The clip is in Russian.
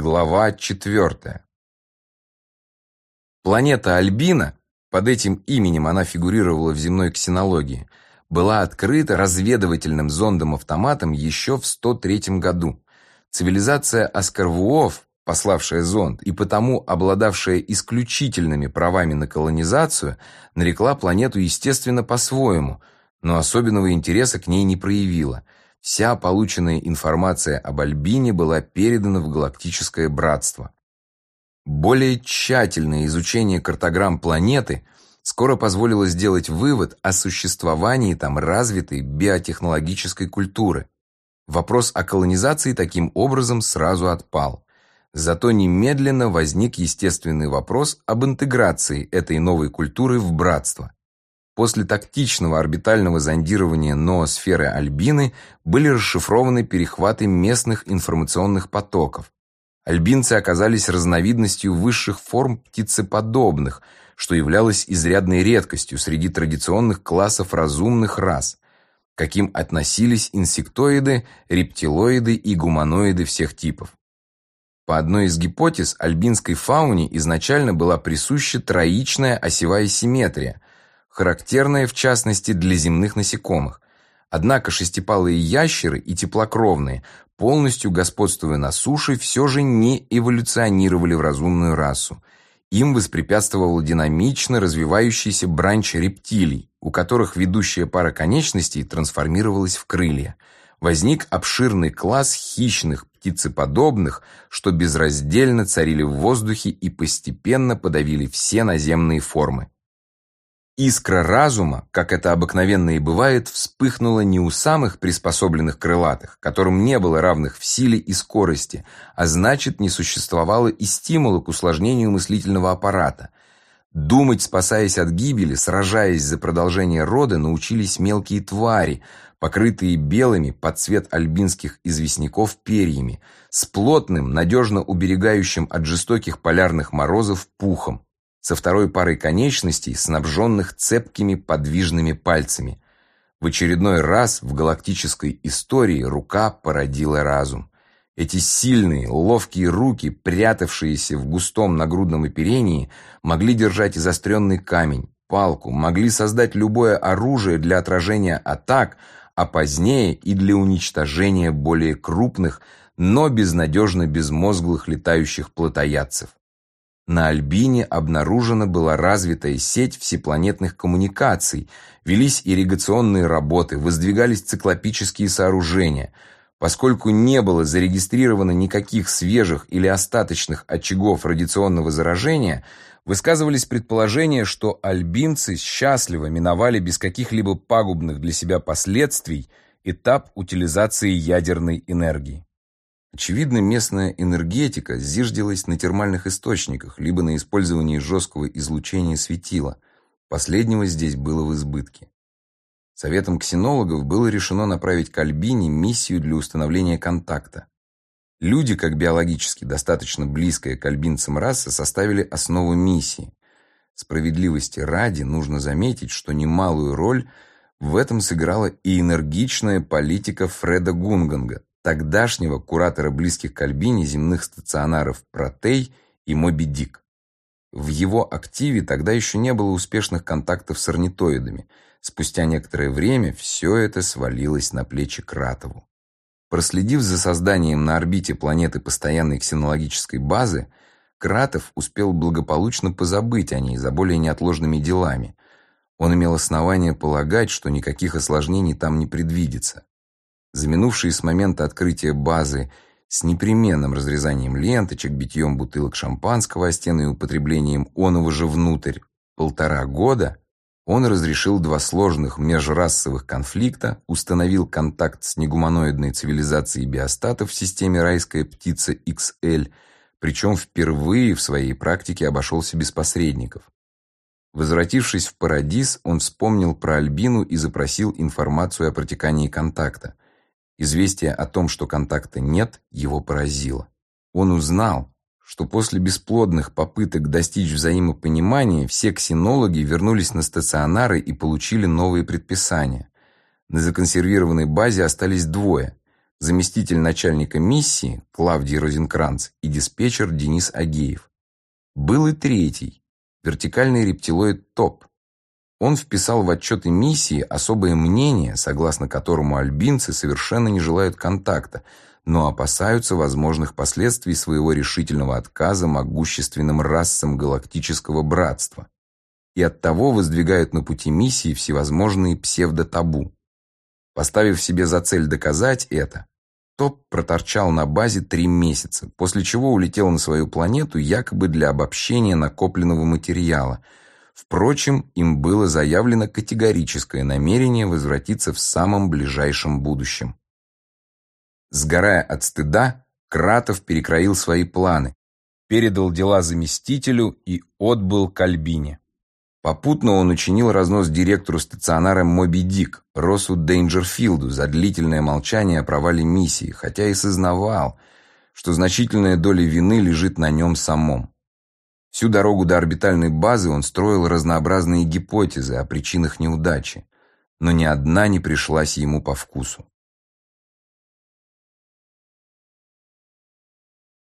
Глава 4. Планета Альбина, под этим именем она фигурировала в земной ксенологии, была открыта разведывательным зондом-автоматом еще в 103 году. Цивилизация Аскарвуов, пославшая зонд и потому обладавшая исключительными правами на колонизацию, нарекла планету естественно по-своему, но особенного интереса к ней не проявила – Вся полученная информация об Альбине была передана в Галактическое Братство. Более тщательное изучение картограмм планеты скоро позволило сделать вывод о существовании там развитой биотехнологической культуры. Вопрос о колонизации таким образом сразу отпал. Зато немедленно возник естественный вопрос об интеграции этой новой культуры в братство. После тактичного орбитального зондирования ноосферы Альбины были расшифрованы перехваты местных информационных потоков. Альбинцы оказались разновидностью высших форм птицеподобных, что являлось изрядной редкостью среди традиционных классов разумных рас, каким относились инсектоиды, рептилоиды и гуманоиды всех типов. По одной из гипотез, альбинской фауне изначально была присуща троичная осевая симметрия – характерное в частности для земных насекомых. Однако шестипалые ящеры и теплокровные, полностью господствуя на суше, все же не эволюционировали в разумную расу. Им воспрепятствовал динамично развивающийся бранч рептилий, у которых ведущая пара конечностей трансформировалась в крылья. Возник обширный класс хищных птицеподобных, что безраздельно царили в воздухе и постепенно подавили все наземные формы. Искра разума, как это обыкновенно и бывает, вспыхнула не у самых приспособленных крылатых, которым не было равных в силе и скорости, а значит, не существовало и стимула к усложнению мыслительного аппарата. Думать, спасаясь от гибели, сражаясь за продолжение рода, научились мелкие твари, покрытые белыми под цвет альбинских известняков перьями, с плотным, надежно уберегающим от жестоких полярных морозов пухом со второй парой конечностей, снабженных цепкими подвижными пальцами. В очередной раз в галактической истории рука породила разум. Эти сильные, ловкие руки, прятавшиеся в густом нагрудном оперении, могли держать изостренный камень, палку, могли создать любое оружие для отражения атак, а позднее и для уничтожения более крупных, но безнадежно безмозглых летающих плотоядцев. На Альбине обнаружена была развитая сеть всепланетных коммуникаций, велись ирригационные работы, воздвигались циклопические сооружения. Поскольку не было зарегистрировано никаких свежих или остаточных очагов радиационного заражения, высказывались предположения, что альбинцы счастливо миновали без каких-либо пагубных для себя последствий этап утилизации ядерной энергии. Очевидно, местная энергетика зиждилась на термальных источниках, либо на использовании жесткого излучения светила. Последнего здесь было в избытке. Советом ксенологов было решено направить к Альбине миссию для установления контакта. Люди, как биологически достаточно близкая к альбинцам раса, составили основу миссии. Справедливости ради нужно заметить, что немалую роль в этом сыграла и энергичная политика Фреда Гунганга, тогдашнего куратора близких к Альбине земных стационаров Протей и Моби Дик. В его активе тогда еще не было успешных контактов с орнитоидами. Спустя некоторое время все это свалилось на плечи Кратову. Проследив за созданием на орбите планеты постоянной ксенологической базы, Кратов успел благополучно позабыть о ней за более неотложными делами. Он имел основания полагать, что никаких осложнений там не предвидится. За минувшие с момента открытия базы с непременным разрезанием ленточек, битьем бутылок шампанского о стены и употреблением оного же внутрь полтора года, он разрешил два сложных межрасовых конфликта, установил контакт с негуманоидной цивилизацией биостатов в системе райская птица XL, причем впервые в своей практике обошелся без посредников. Возвратившись в Парадис, он вспомнил про Альбину и запросил информацию о протекании контакта. Известие о том, что контакта нет, его поразило. Он узнал, что после бесплодных попыток достичь взаимопонимания все ксенологи вернулись на стационары и получили новые предписания. На законсервированной базе остались двое. заместитель начальника миссии Клавдий Розенкранц и диспетчер Денис Агеев. Был и третий, вертикальный рептилоид ТОП. Он вписал в отчеты миссии особое мнение, согласно которому альбинцы совершенно не желают контакта, но опасаются возможных последствий своего решительного отказа могущественным расам галактического братства и оттого воздвигают на пути миссии всевозможные псевдотабу. Поставив себе за цель доказать это, Топ проторчал на базе три месяца, после чего улетел на свою планету якобы для обобщения накопленного материала. Впрочем, им было заявлено категорическое намерение возвратиться в самом ближайшем будущем. Сгорая от стыда, Кратов перекроил свои планы, передал дела заместителю и отбыл к Альбине. Попутно он учинил разнос директору стационара Моби Дик, Росу Дейнджерфилду, за длительное молчание о провале миссии, хотя и сознавал, что значительная доля вины лежит на нем самом. Всю дорогу до орбитальной базы он строил разнообразные гипотезы о причинах неудачи, но ни одна не пришлась ему по вкусу.